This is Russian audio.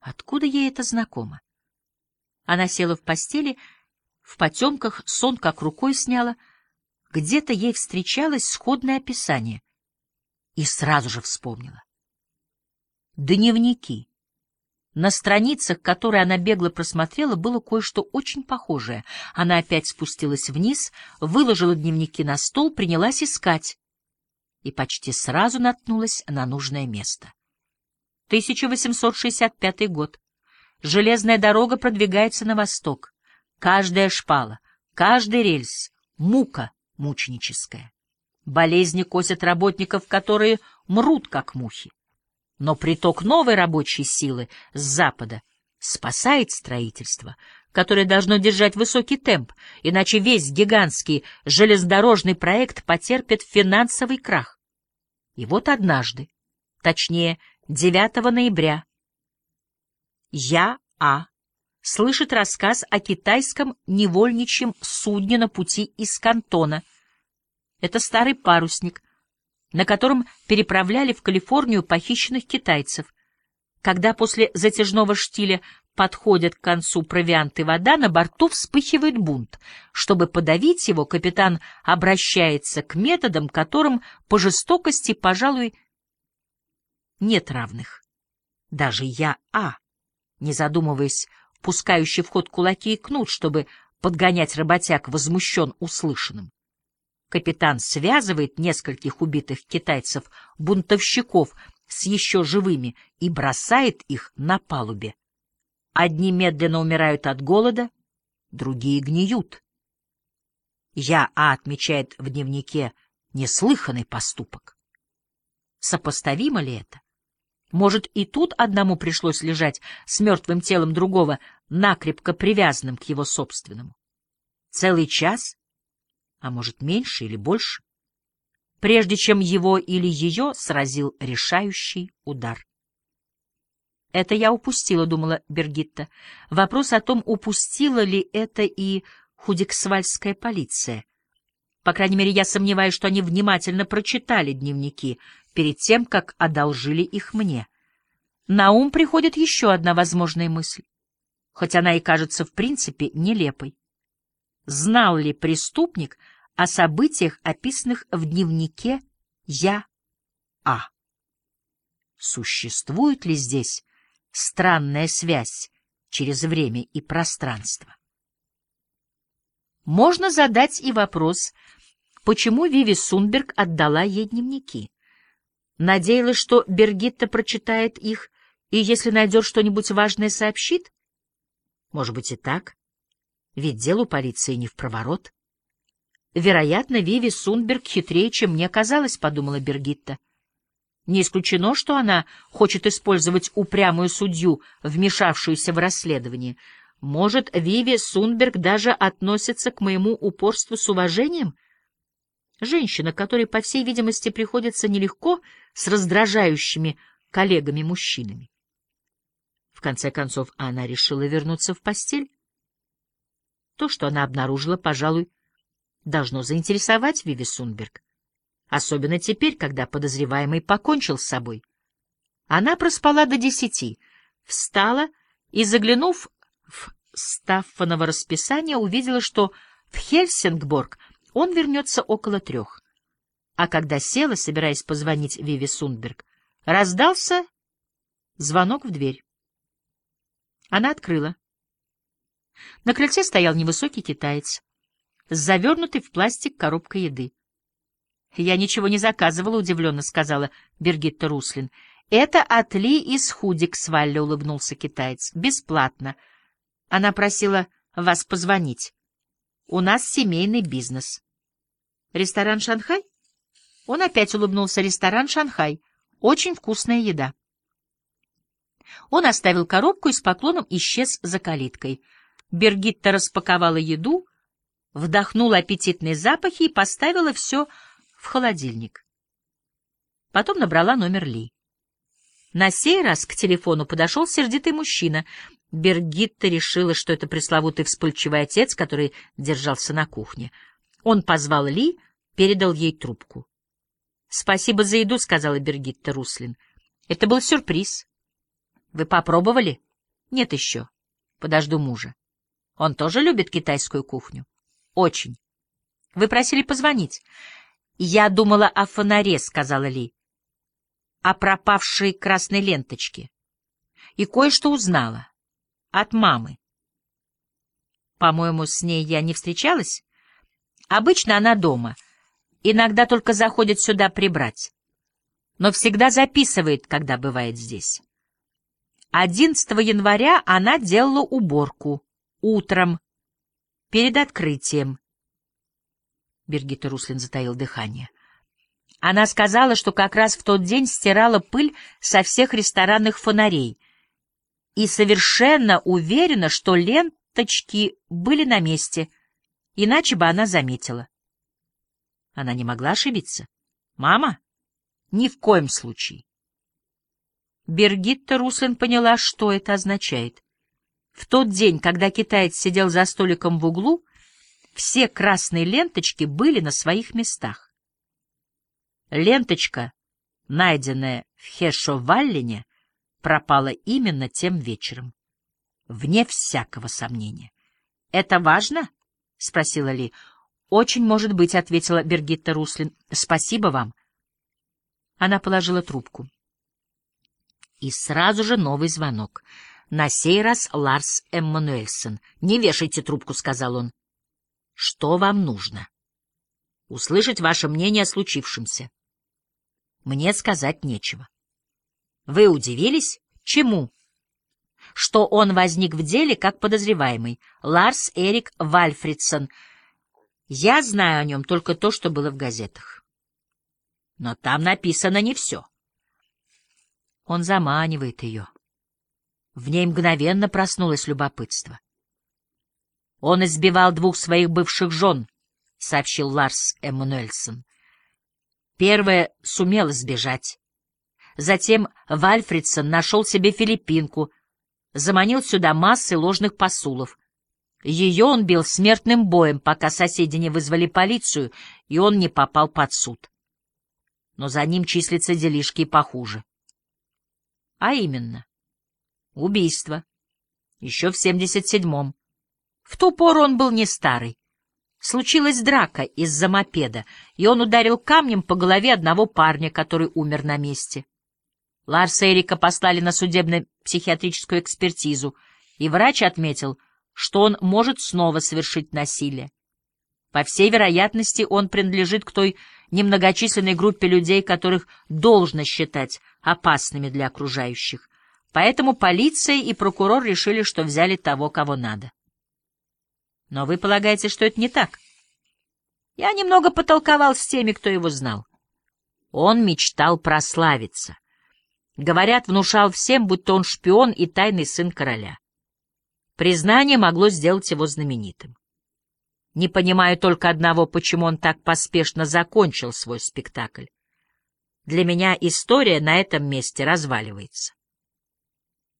Откуда ей это знакомо? Она села в постели, в потемках сон как рукой сняла. Где-то ей встречалось сходное описание. И сразу же вспомнила. Дневники. На страницах, которые она бегло просмотрела, было кое-что очень похожее. Она опять спустилась вниз, выложила дневники на стол, принялась искать. И почти сразу наткнулась на нужное место. 1865 год. Железная дорога продвигается на восток. Каждая шпала, каждый рельс — мука мученическая. Болезни косят работников, которые мрут, как мухи. Но приток новой рабочей силы с запада спасает строительство, которое должно держать высокий темп, иначе весь гигантский железнодорожный проект потерпит финансовый крах. И вот однажды, точнее, 9 ноября, я, А, слышит рассказ о китайском невольничьем судне на пути из Кантона. Это старый парусник — на котором переправляли в Калифорнию похищенных китайцев. Когда после затяжного штиля подходят к концу провиант и вода, на борту вспыхивает бунт. Чтобы подавить его, капитан обращается к методам, которым по жестокости, пожалуй, нет равных. Даже я, А, не задумываясь, пускающий в ход кулаки и кнут, чтобы подгонять работяг, возмущен услышанным. Капитан связывает нескольких убитых китайцев-бунтовщиков с еще живыми и бросает их на палубе. Одни медленно умирают от голода, другие гниют. Я А отмечает в дневнике неслыханный поступок. Сопоставимо ли это? Может, и тут одному пришлось лежать с мертвым телом другого, накрепко привязанным к его собственному? Целый час а может, меньше или больше, прежде чем его или ее сразил решающий удар. «Это я упустила», — думала Бергитта. Вопрос о том, упустила ли это и худиксвальская полиция. По крайней мере, я сомневаюсь, что они внимательно прочитали дневники перед тем, как одолжили их мне. На ум приходит еще одна возможная мысль, хоть она и кажется в принципе нелепой. Знал ли преступник о событиях, описанных в дневнике «Я А»? Существует ли здесь странная связь через время и пространство? Можно задать и вопрос, почему Виви Сунберг отдала ей дневники. Надеялась, что Бергитта прочитает их и, если найдет что-нибудь важное, сообщит? Может быть и так. Ведь делу полиции не в проворот. Вероятно, Виви Сунберг хитрее, чем мне казалось, — подумала Бергитта. Не исключено, что она хочет использовать упрямую судью, вмешавшуюся в расследование. Может, Виви Сунберг даже относится к моему упорству с уважением? Женщина, которой, по всей видимости, приходится нелегко с раздражающими коллегами-мужчинами. В конце концов, она решила вернуться в постель. То, что она обнаружила, пожалуй, должно заинтересовать Виви Сунберг. Особенно теперь, когда подозреваемый покончил с собой. Она проспала до десяти, встала и, заглянув в Стаффаново расписание, увидела, что в Хельсингборг он вернется около трех. А когда села, собираясь позвонить Виви Сунберг, раздался звонок в дверь. Она открыла. На крыльце стоял невысокий китаец с завернутой в пластик коробкой еды. — Я ничего не заказывала, — удивленно сказала Бергитта Руслин. — Это от Ли из Худиксвалля, — улыбнулся китаец. — Бесплатно. Она просила вас позвонить. У нас семейный бизнес. — Ресторан «Шанхай»? Он опять улыбнулся. — Ресторан «Шанхай». Очень вкусная еда. Он оставил коробку и с поклоном исчез за калиткой. Бергитта распаковала еду, вдохнула аппетитные запахи и поставила все в холодильник. Потом набрала номер Ли. На сей раз к телефону подошел сердитый мужчина. Бергитта решила, что это пресловутый вспыльчивый отец, который держался на кухне. Он позвал Ли, передал ей трубку. — Спасибо за еду, — сказала Бергитта Руслин. — Это был сюрприз. — Вы попробовали? Нет еще. Подожду мужа. Он тоже любит китайскую кухню? Очень. Вы просили позвонить. Я думала о фонаре, сказала Ли. О пропавшей красной ленточке. И кое-что узнала. От мамы. По-моему, с ней я не встречалась? Обычно она дома. Иногда только заходит сюда прибрать. Но всегда записывает, когда бывает здесь. 11 января она делала уборку. Утром. Перед открытием. Бергита Руслин затаил дыхание. Она сказала, что как раз в тот день стирала пыль со всех ресторанных фонарей и совершенно уверена, что ленточки были на месте, иначе бы она заметила. Она не могла ошибиться. «Мама? Ни в коем случае». Бергитта Руслин поняла, что это означает. В тот день, когда китаец сидел за столиком в углу, все красные ленточки были на своих местах. Ленточка, найденная в Хешо-Валлине, пропала именно тем вечером. Вне всякого сомнения. — Это важно? — спросила Ли. — Очень может быть, — ответила Бергитта Руслин. — Спасибо вам. Она положила трубку. И сразу же новый звонок. На сей раз Ларс Эммануэльсон. «Не вешайте трубку», — сказал он. Что вам нужно? Услышать ваше мнение о случившемся. Мне сказать нечего. Вы удивились? Чему? Что он возник в деле как подозреваемый. Ларс Эрик Вальфридсон. Я знаю о нем только то, что было в газетах. Но там написано не все. Он заманивает ее. В ней мгновенно проснулось любопытство. Он избивал двух своих бывших жен, — сообщил Ларс Эммануэльсон. Первая сумела сбежать. Затем Вальфридсон нашел себе филиппинку, заманил сюда массы ложных посулов. Ее он бил смертным боем, пока соседи не вызвали полицию, и он не попал под суд. Но за ним числятся делишки похуже. А именно, убийство. Еще в семьдесят седьмом. В ту пору он был не старый. Случилась драка из-за мопеда, и он ударил камнем по голове одного парня, который умер на месте. Ларса Эрика послали на судебно-психиатрическую экспертизу, и врач отметил, что он может снова совершить насилие. По всей вероятности, он принадлежит к той немногочисленной группе людей, которых должно считать опасными для окружающих. Поэтому полиция и прокурор решили, что взяли того, кого надо. Но вы полагаете, что это не так? Я немного потолковал с теми, кто его знал. Он мечтал прославиться. Говорят, внушал всем, будто он шпион и тайный сын короля. Признание могло сделать его знаменитым. Не понимаю только одного, почему он так поспешно закончил свой спектакль. Для меня история на этом месте разваливается.